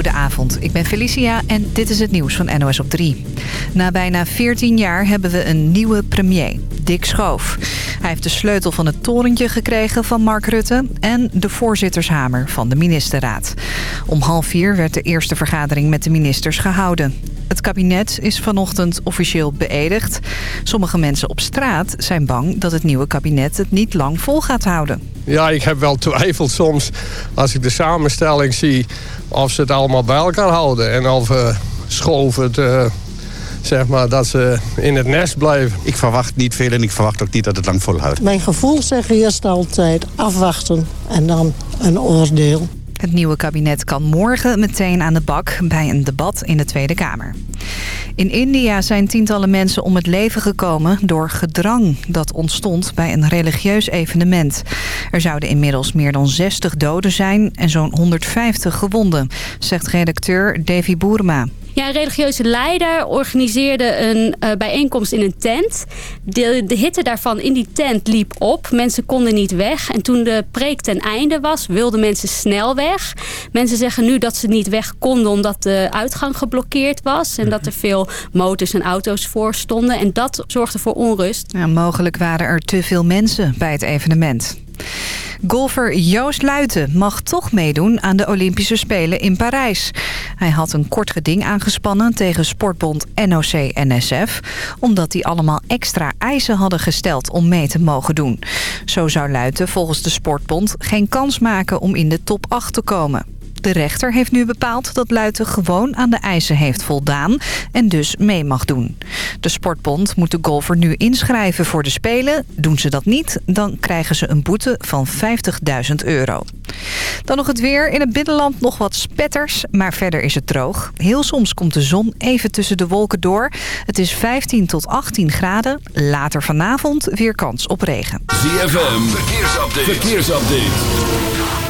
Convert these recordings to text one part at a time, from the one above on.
Goedenavond, ik ben Felicia en dit is het nieuws van NOS op 3. Na bijna 14 jaar hebben we een nieuwe premier, Dick Schoof. Hij heeft de sleutel van het torentje gekregen van Mark Rutte... en de voorzittershamer van de ministerraad. Om half vier werd de eerste vergadering met de ministers gehouden. Het kabinet is vanochtend officieel beëdigd. Sommige mensen op straat zijn bang dat het nieuwe kabinet het niet lang vol gaat houden. Ja, ik heb wel twijfel soms als ik de samenstelling zie... of ze het allemaal bij elkaar houden en of uh, Schoof het... Uh, zeg maar, dat ze in het nest blijven. Ik verwacht niet veel en ik verwacht ook niet dat het lang volhoudt. Mijn gevoel zegt eerst altijd afwachten en dan een oordeel. Het nieuwe kabinet kan morgen meteen aan de bak bij een debat in de Tweede Kamer. In India zijn tientallen mensen om het leven gekomen door gedrang dat ontstond bij een religieus evenement. Er zouden inmiddels meer dan 60 doden zijn en zo'n 150 gewonden, zegt redacteur Devi Boerma. Ja, een religieuze leider organiseerde een uh, bijeenkomst in een tent. De, de hitte daarvan in die tent liep op. Mensen konden niet weg. En toen de preek ten einde was, wilden mensen snel weg. Mensen zeggen nu dat ze niet weg konden omdat de uitgang geblokkeerd was. En dat er veel motors en auto's voor stonden. En dat zorgde voor onrust. Ja, mogelijk waren er te veel mensen bij het evenement. Golfer Joost Luiten mag toch meedoen aan de Olympische Spelen in Parijs. Hij had een kort geding aangespannen tegen sportbond NOC-NSF... omdat die allemaal extra eisen hadden gesteld om mee te mogen doen. Zo zou Luiten volgens de sportbond geen kans maken om in de top 8 te komen. De rechter heeft nu bepaald dat Luiten gewoon aan de eisen heeft voldaan en dus mee mag doen. De sportbond moet de golfer nu inschrijven voor de Spelen. Doen ze dat niet, dan krijgen ze een boete van 50.000 euro. Dan nog het weer. In het binnenland nog wat spetters, maar verder is het droog. Heel soms komt de zon even tussen de wolken door. Het is 15 tot 18 graden. Later vanavond weer kans op regen. ZFM, verkeersupdate. verkeersupdate.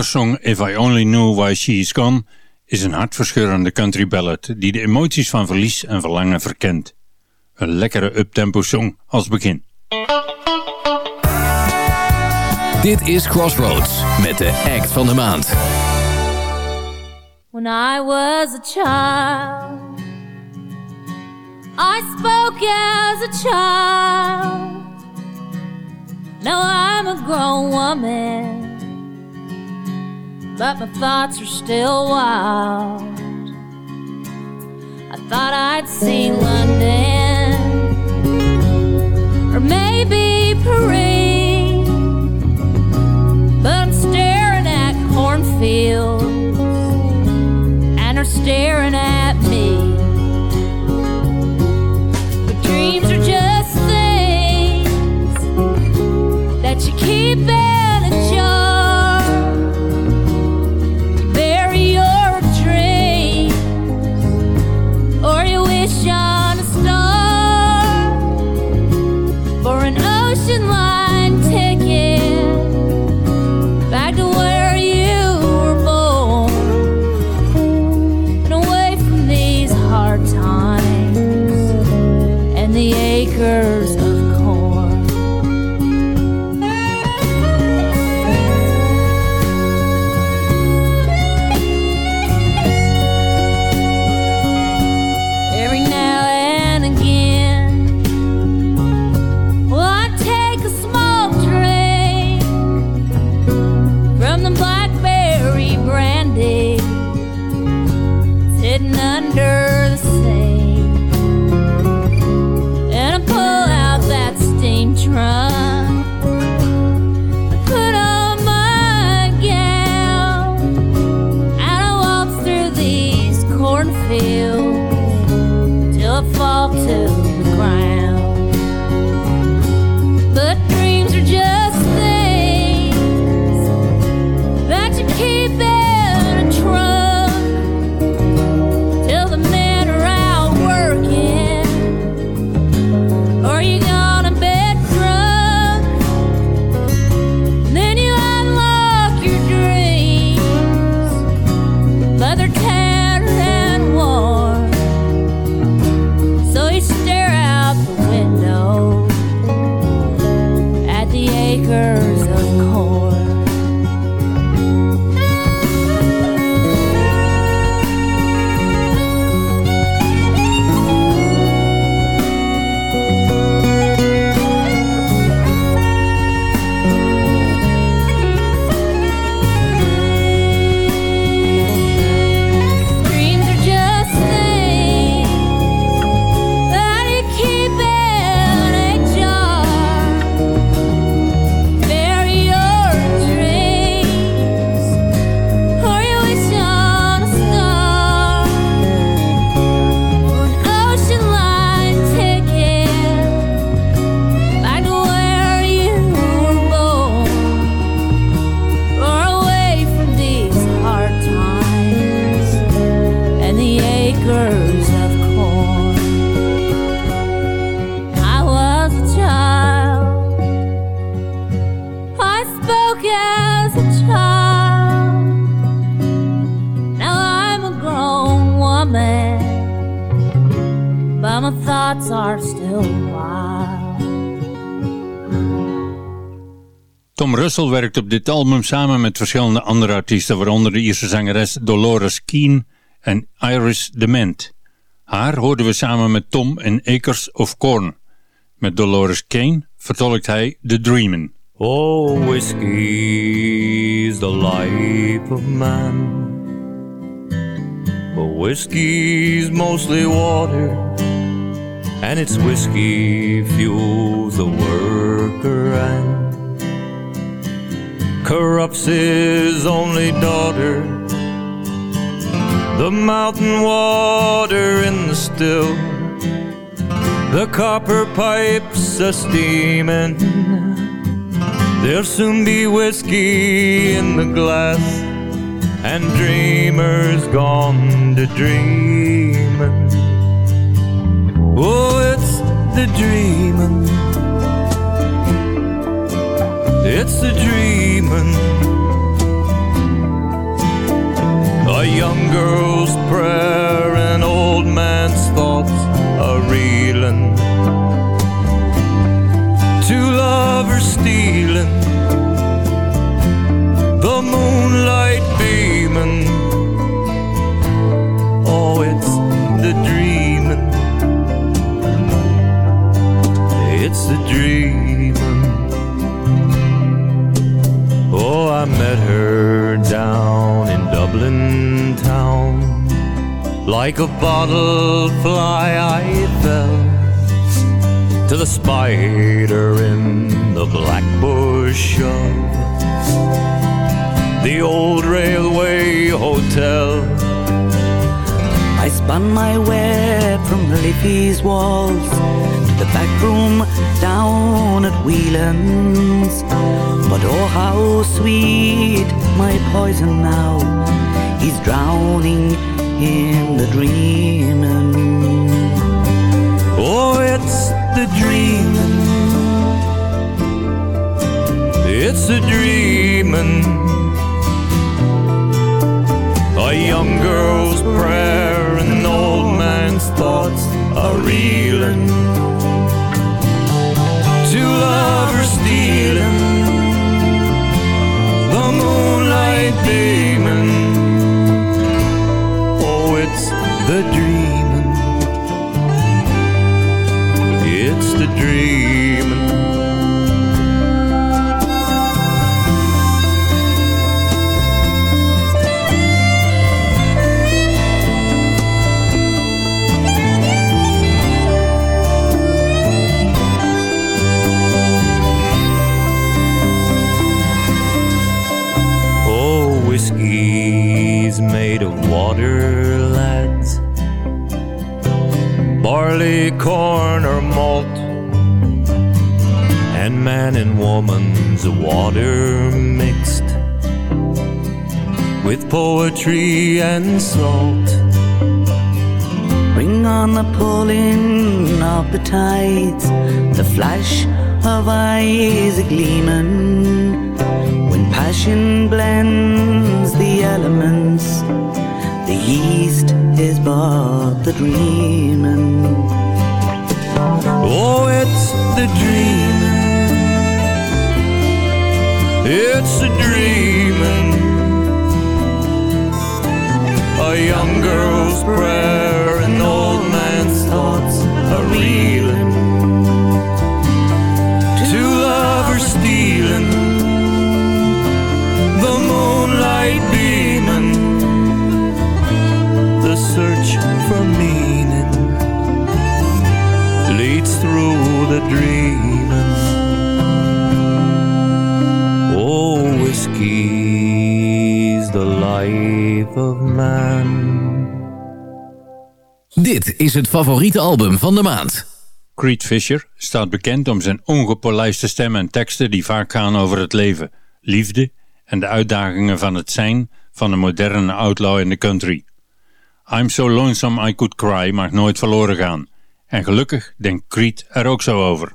Song If I Only Knew Why She Is Gone is een hartverscheurende country ballad die de emoties van verlies en verlangen verkent. Een lekkere uptempo song als begin. Dit is Crossroads met de act van de maand. When I was a child I spoke as a child Now I'm a grown woman But my thoughts are still wild. I thought I'd see London Or maybe Paris But I'm staring at cornfields And are staring at me. But dreams are just things That you keep Russell werkt op dit album samen met verschillende andere artiesten, waaronder de Ierse zangeres Dolores Keane en Iris Dement. Haar hoorden we samen met Tom in Acres of Corn. Met Dolores Kane vertolkt hij The Dreamin'. Oh, whiskey's the life of man. But whiskey's mostly water, and it's whiskey fuels the worker and corrupts his only daughter. The mountain water in the still, the copper pipes a steaming. There'll soon be whiskey in the glass and dreamers gone to dreaming. Oh, it's the dreaming it's a dreaming. A young girl's prayer, an old man's thoughts are reeling. Two lovers stealing the moonlight her down in Dublin town. Like a bottle fly, I fell to the spider in the black bush of the old railway hotel. I spun my web from Liffey's walls to the back room down at Whelan's. But oh, how sweet my poison now. He's drowning in the dreaming. Oh, it's the dreaming. It's the dreaming. A young girl's prayer and an old man's thoughts are reeling. Two lovers stealing, the moonlight beaming. Oh, it's the dreaming. It's the dreaming. And salt. Bring on the pulling of the tides, the flash of eyes a gleaming. When passion blends the elements, the yeast is but the dreaming. Oh, it's the dreaming. It's the dreaming. Young girl's prayer, an old man's thoughts are reeling. Two lovers stealing, the moonlight beaming, the search for meaning leads through the dreaming. Oh, whiskey's the life of man. Is het favoriete album van de maand. Creed Fisher staat bekend om zijn ongepolijste stem en teksten die vaak gaan over het leven, liefde en de uitdagingen van het zijn van een moderne outlaw in de country. I'm So Lonesome I Could Cry mag nooit verloren gaan. En gelukkig denkt Creed er ook zo over.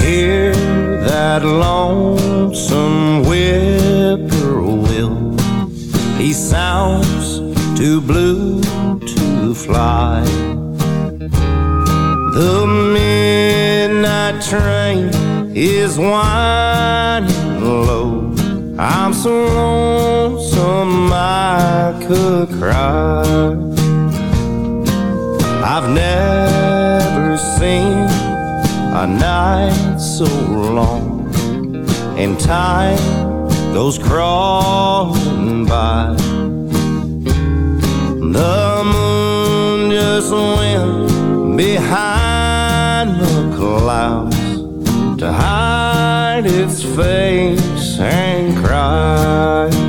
Hear that lonesome whippoorwill. He sounds too blue to fly. The midnight train is winding low. I'm so lonesome I could cry. I've never seen a night so long, and time goes crawling by. The moon just went behind the clouds to hide its face and cry.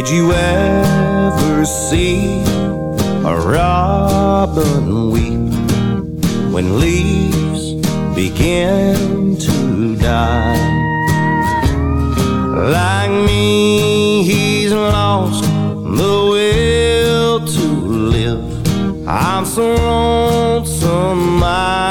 Did you ever see a robin weep when leaves begin to die? Like me, he's lost the will to live. I'm so lonesome. I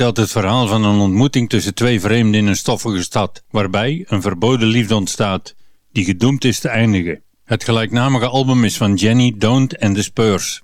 vertelt het verhaal van een ontmoeting tussen twee vreemden in een stoffige stad, waarbij een verboden liefde ontstaat, die gedoemd is te eindigen. Het gelijknamige album is van Jenny Don't en The Spurs.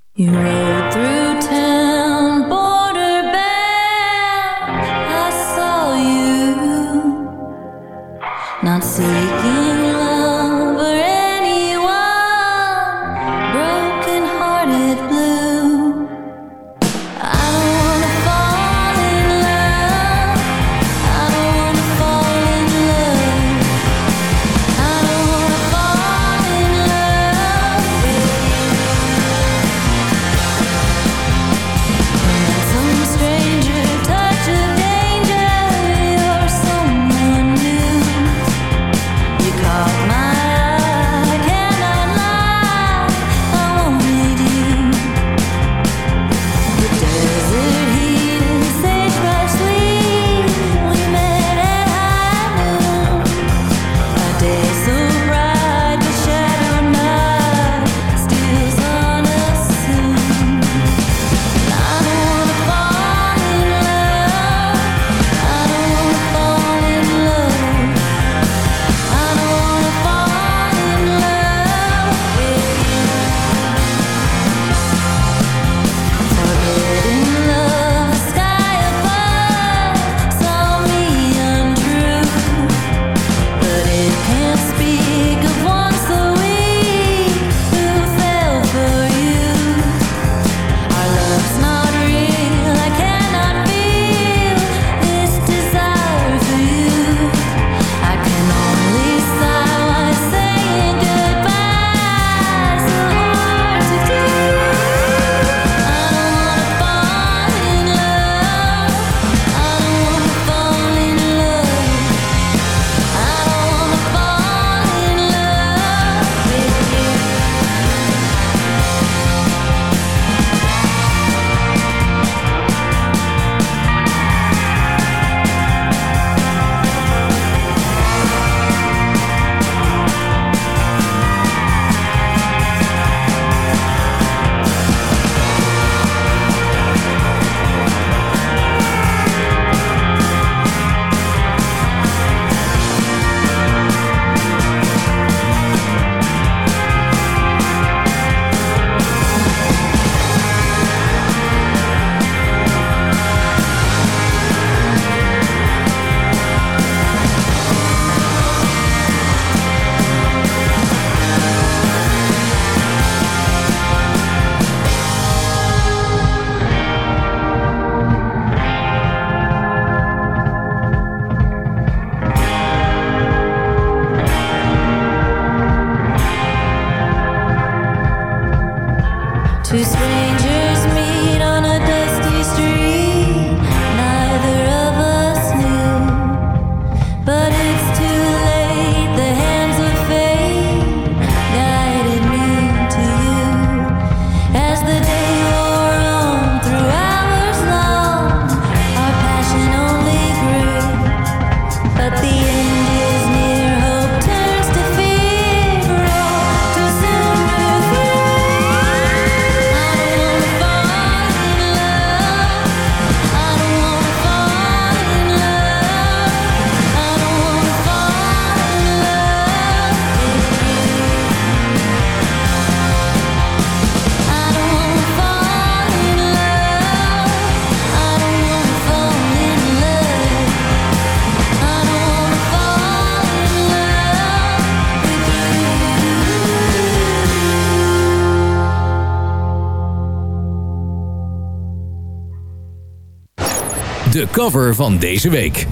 cover van deze week.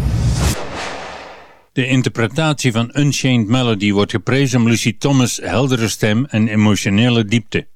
De interpretatie van Unchained Melody wordt geprezen om Lucy Thomas' heldere stem en emotionele diepte.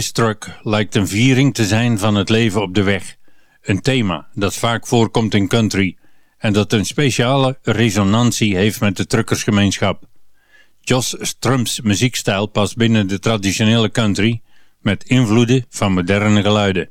This Truck lijkt een viering te zijn van het leven op de weg. Een thema dat vaak voorkomt in country en dat een speciale resonantie heeft met de truckersgemeenschap. Jos Strum's muziekstijl past binnen de traditionele country met invloeden van moderne geluiden.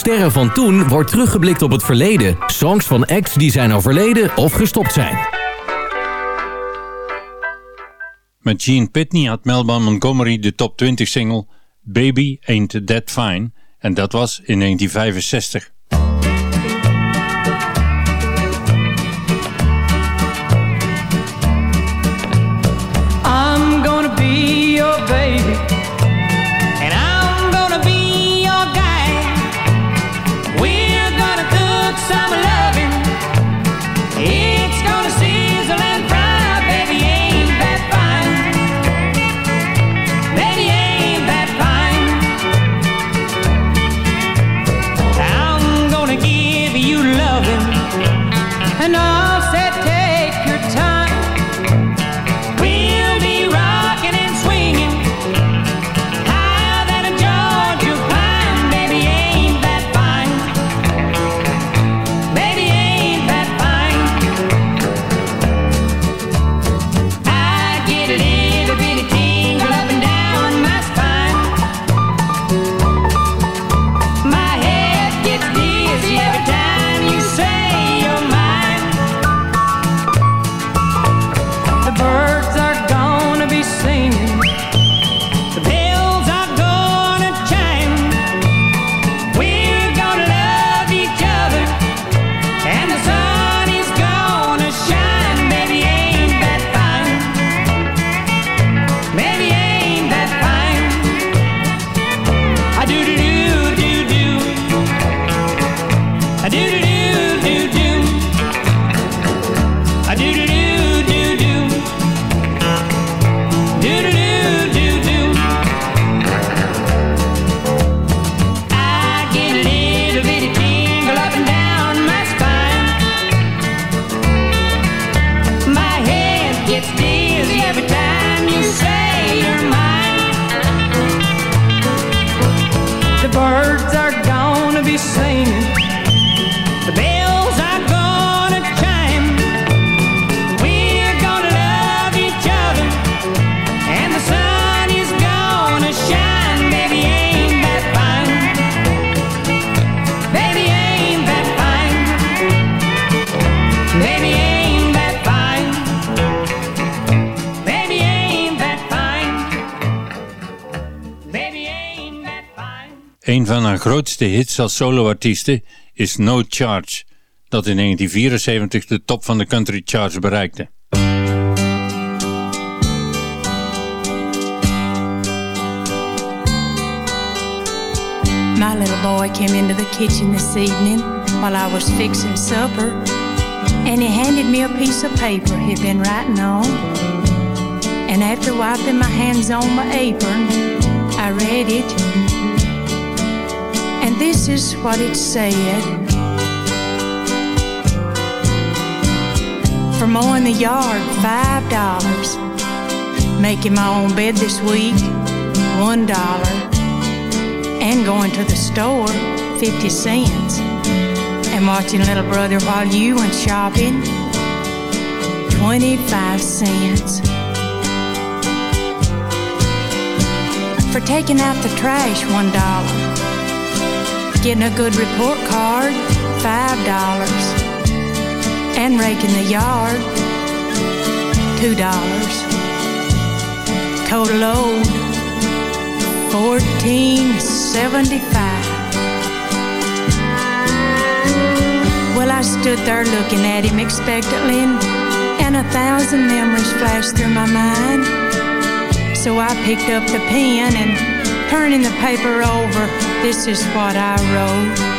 sterren van toen wordt teruggeblikt op het verleden. Songs van ex die zijn overleden of gestopt zijn. Met Gene Pitney had Melba Montgomery de top 20 single Baby Ain't That Fine. En dat was in 1965. Een van haar grootste hits als soloartieste is No Charge, dat in 1974 de top van de country charts bereikte. My little boy came into the kitchen this evening while I was fixing supper and he handed me a piece of paper he'd been writing on and after wiping my hands on my apron I read it This is what it said. For mowing the yard, five dollars. Making my own bed this week, one dollar. And going to the store, fifty cents. And watching little brother while you went shopping, 25 cents. For taking out the trash, one dollar. Getting a good report card, five dollars. And raking the yard, two dollars. Total load, fourteen seventy-five. Well, I stood there looking at him expectantly, and, and a thousand memories flashed through my mind. So I picked up the pen and turning the paper over, this is what I wrote.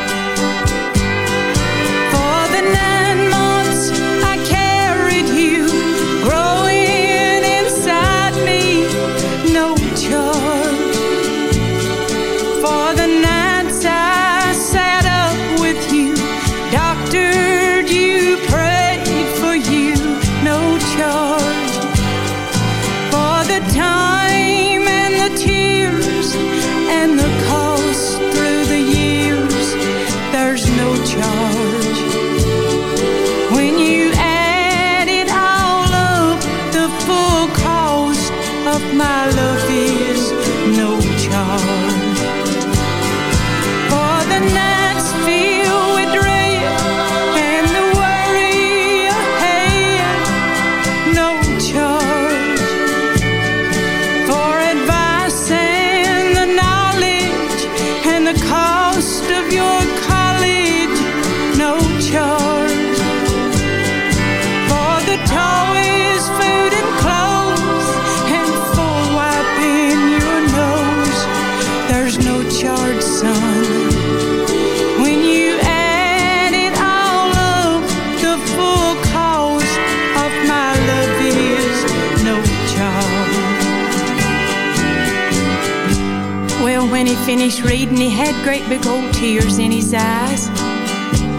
Finished reading, he had great big old tears in his eyes.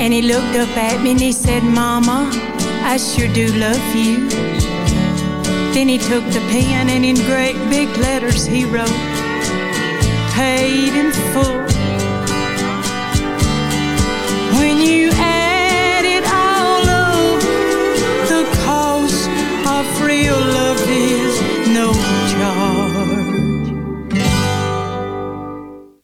And he looked up at me and he said, Mama, I sure do love you. Then he took the pen and in great big letters he wrote, Paid in full. When you add it all up, the cost of real love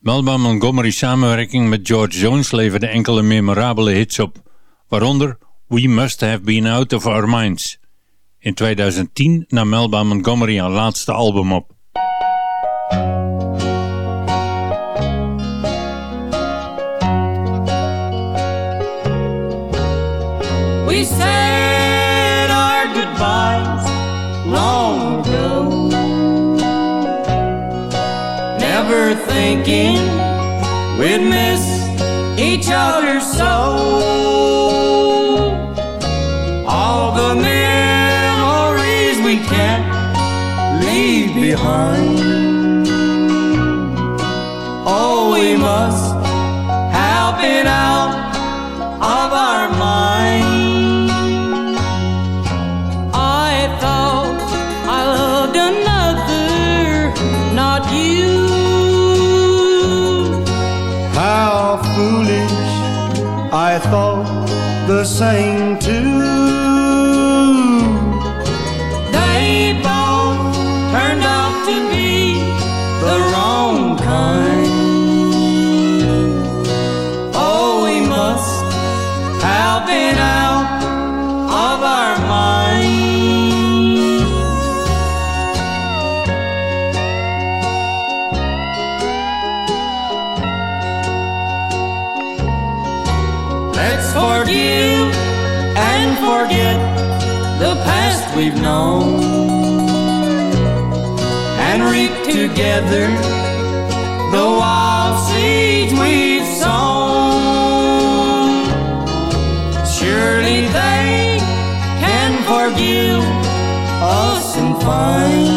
Melba Montgomery's samenwerking met George Jones leverde enkele memorabele hits op, waaronder We Must Have Been Out of Our Minds. In 2010 nam Melba Montgomery haar laatste album op. thinking we'd miss each other so. nossa we've known and reap together the wild seeds we've sown. Surely they can forgive us and find.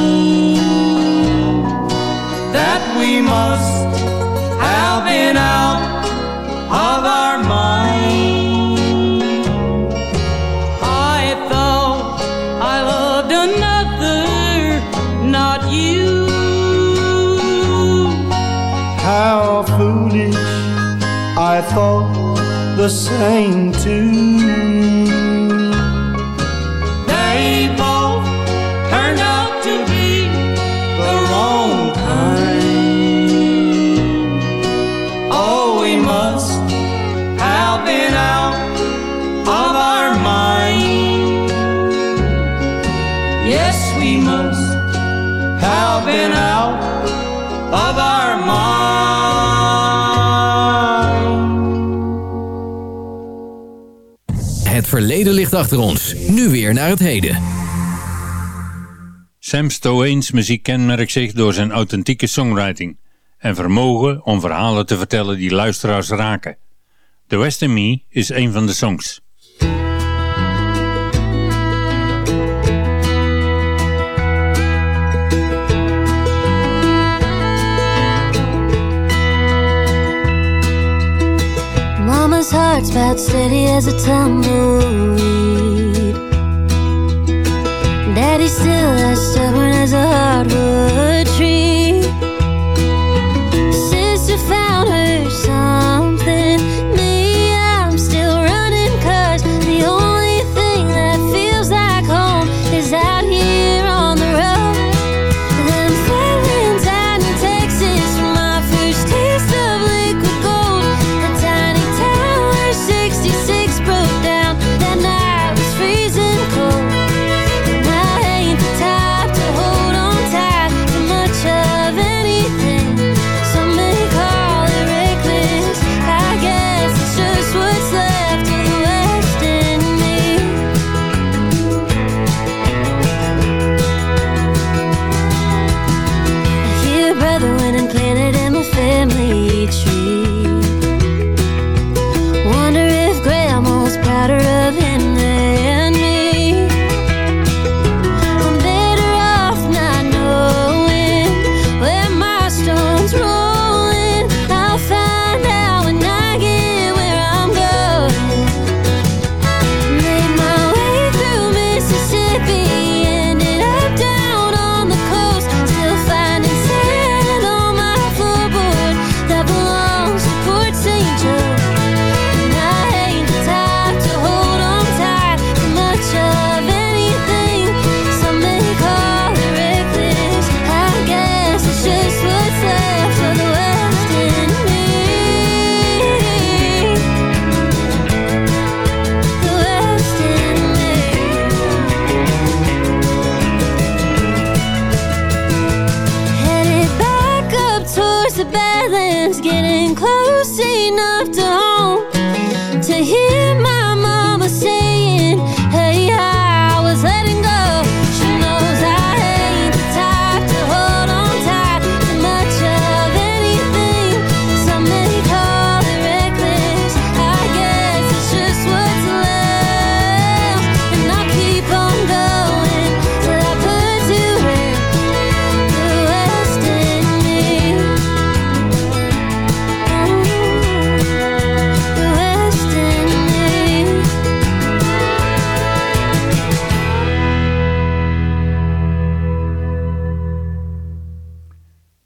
I thought the same too. verleden ligt achter ons. Nu weer naar het heden. Sam Stowane's muziek kenmerkt zich door zijn authentieke songwriting en vermogen om verhalen te vertellen die luisteraars raken. The West in Me is een van de songs. His hearts about steady as a tumbleweed. Daddy's still as stubborn as a hardwood.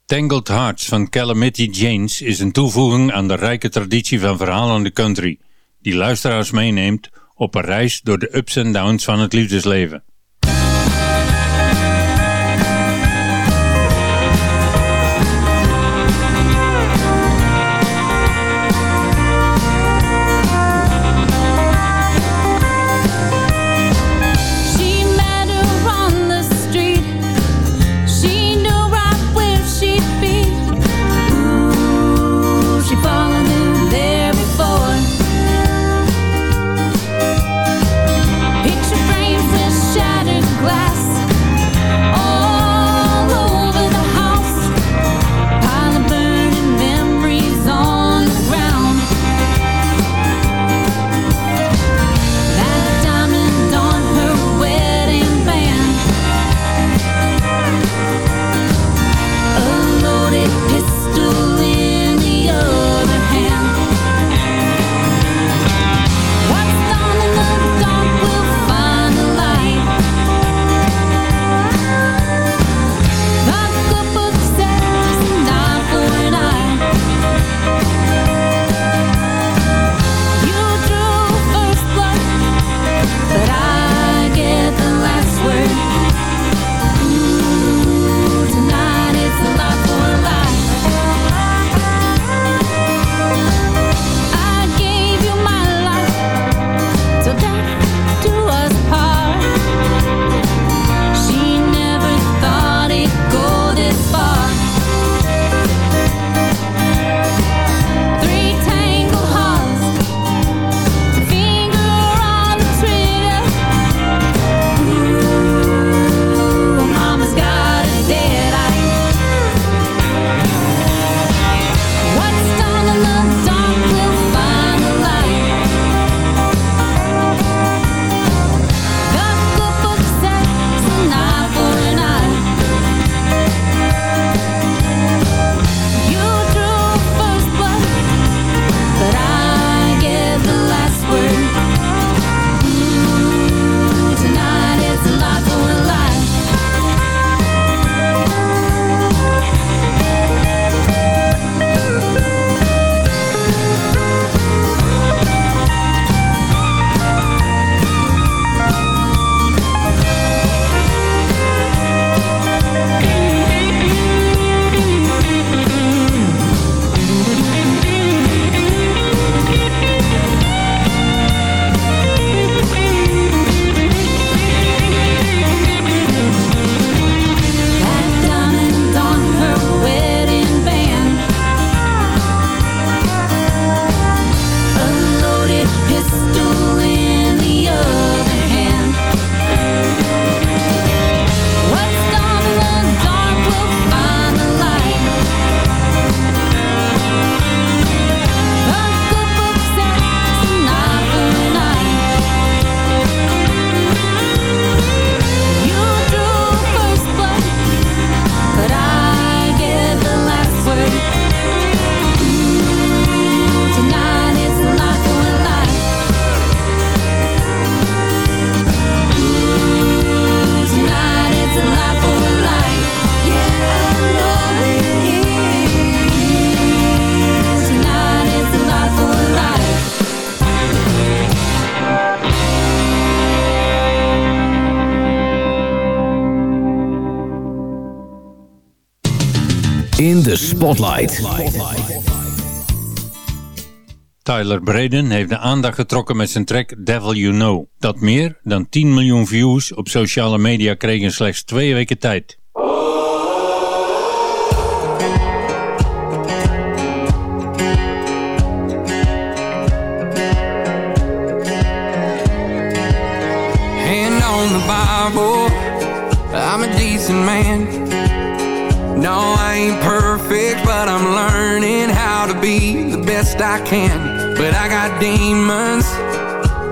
Tangled Hearts van Calamity James is een toevoeging aan de rijke traditie van verhalende country, die luisteraars meeneemt op een reis door de ups en downs van het liefdesleven. In de Spotlight. Tyler Braden heeft de aandacht getrokken met zijn track Devil You Know. Dat meer dan 10 miljoen views op sociale media kreeg in slechts twee weken tijd. Hand on the Bible, I'm a decent man. No, I ain't perfect, but I'm learning how to be the best I can. But I got demons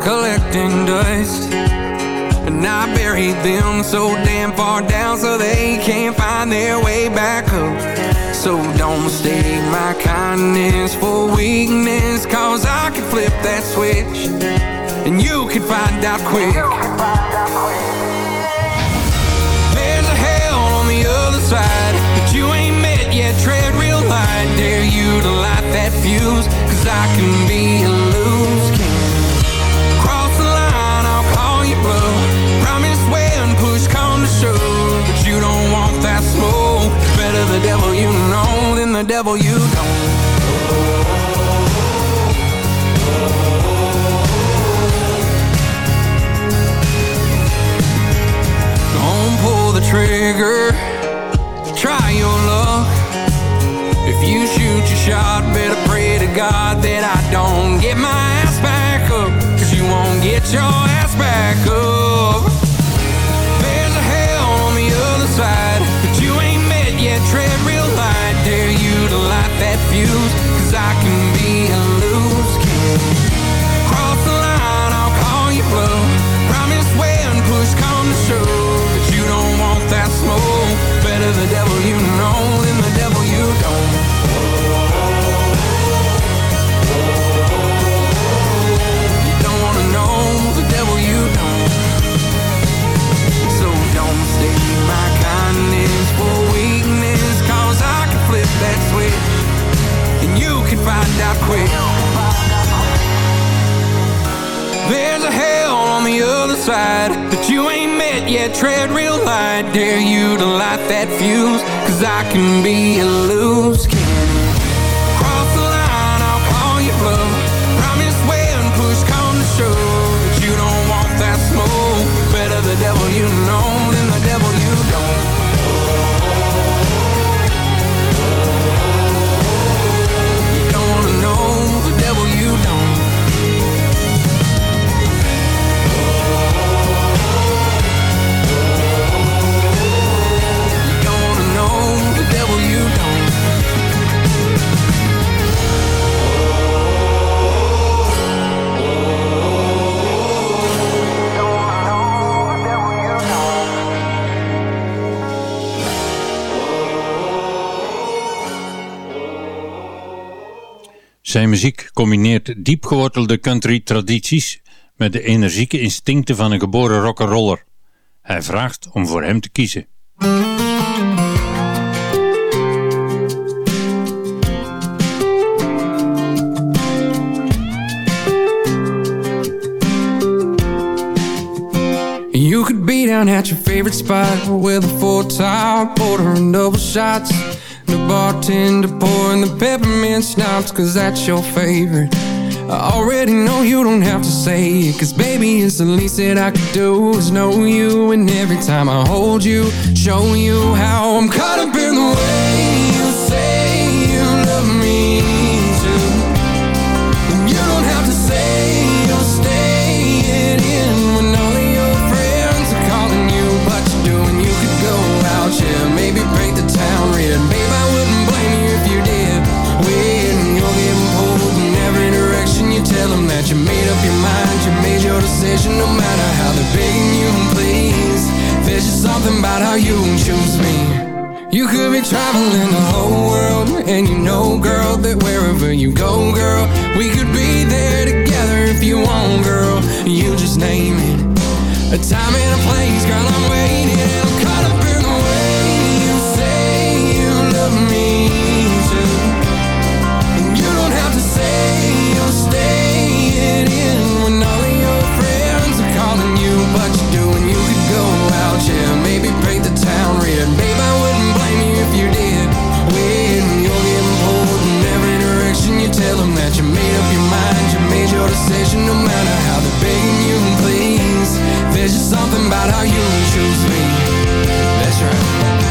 collecting dust. And I buried them so damn far down so they can't find their way back up. So don't mistake my kindness for weakness, cause I can flip that switch. And you can find out quick. Dare you to light that fuse. Cause I can be a loose cannon. Cross the line, I'll call you bluff. Promise when push come to shove. But you don't want that smoke. Better the devil you know than the devil you don't. Don't pull the trigger. Try your luck. You shoot your shot, better pray to God that I don't get my ass back up. Cause you won't get your out quick. There's a hell on the other side that you ain't met yet. Tread real light, dare you to light that fuse. Cause I can be a loose Zijn muziek combineert diepgewortelde country tradities met de energieke instincten van een geboren rock'n'roller. Hij vraagt om voor hem te kiezen. You could be down at your favorite spot with a full top, ordering double shots. The bartender pouring the peppermint schnapps, cause that's your favorite. I already know you don't have to say it, cause baby, it's the least that I could do is know you. And every time I hold you, show you how I'm caught up in the way no matter how they're begging you please. There's just something about how you choose me. You could be traveling the whole world And you know, girl, that wherever you go, girl We could be there together if you want, girl You just name it A time and a place, girl, I'm waiting them that you made up your mind. You made your decision no matter how they're begging you and please. There's just something about how you choose me. That's right.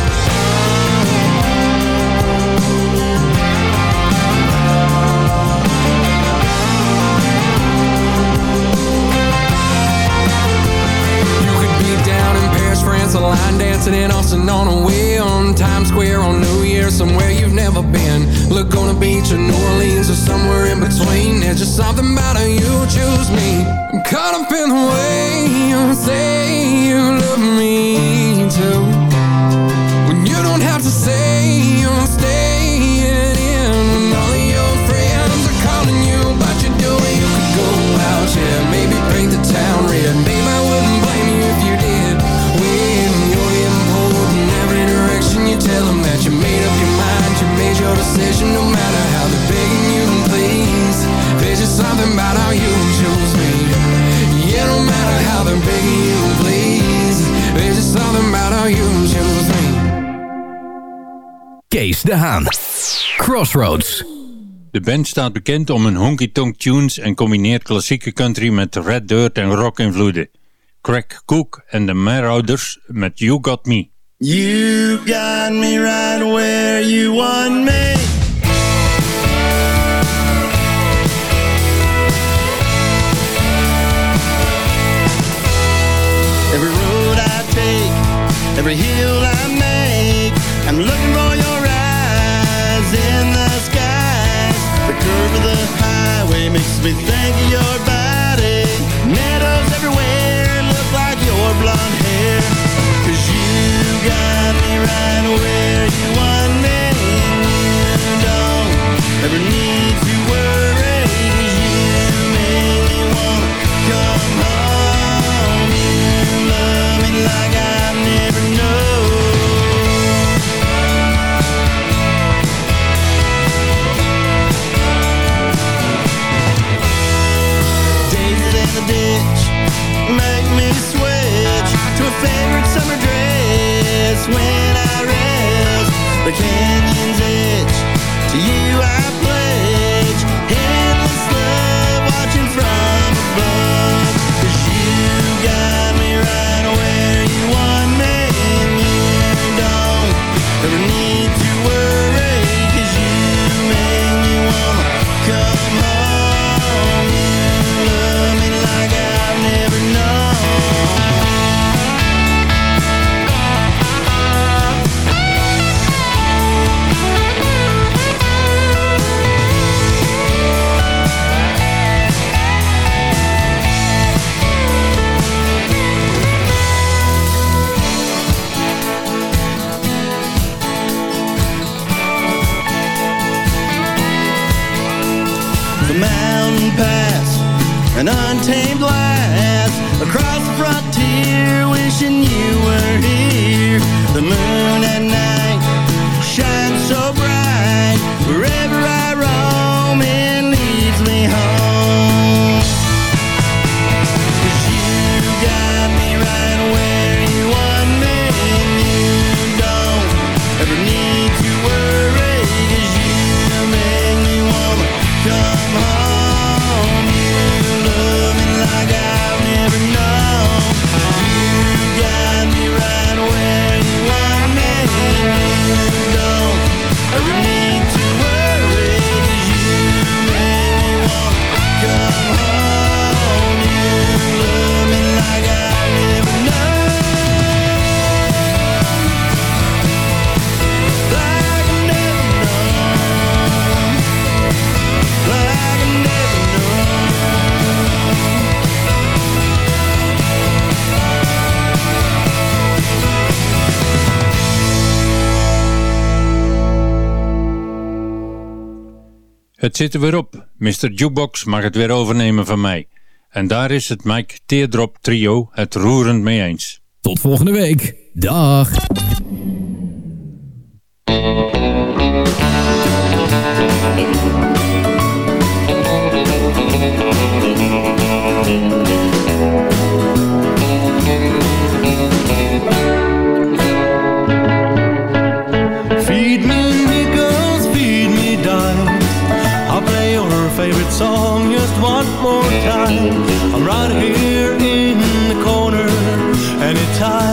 De band staat bekend om hun honky-tonk tunes en combineert klassieke country met red dirt en rock invloeden. Craig Cook en de Marauders met You Got Me. You got me right where you want me. Every road I take, every hill Het zit er weer op. Mr. Jukebox mag het weer overnemen van mij. En daar is het Mike Teardrop Trio het roerend mee eens. Tot volgende week. Dag. time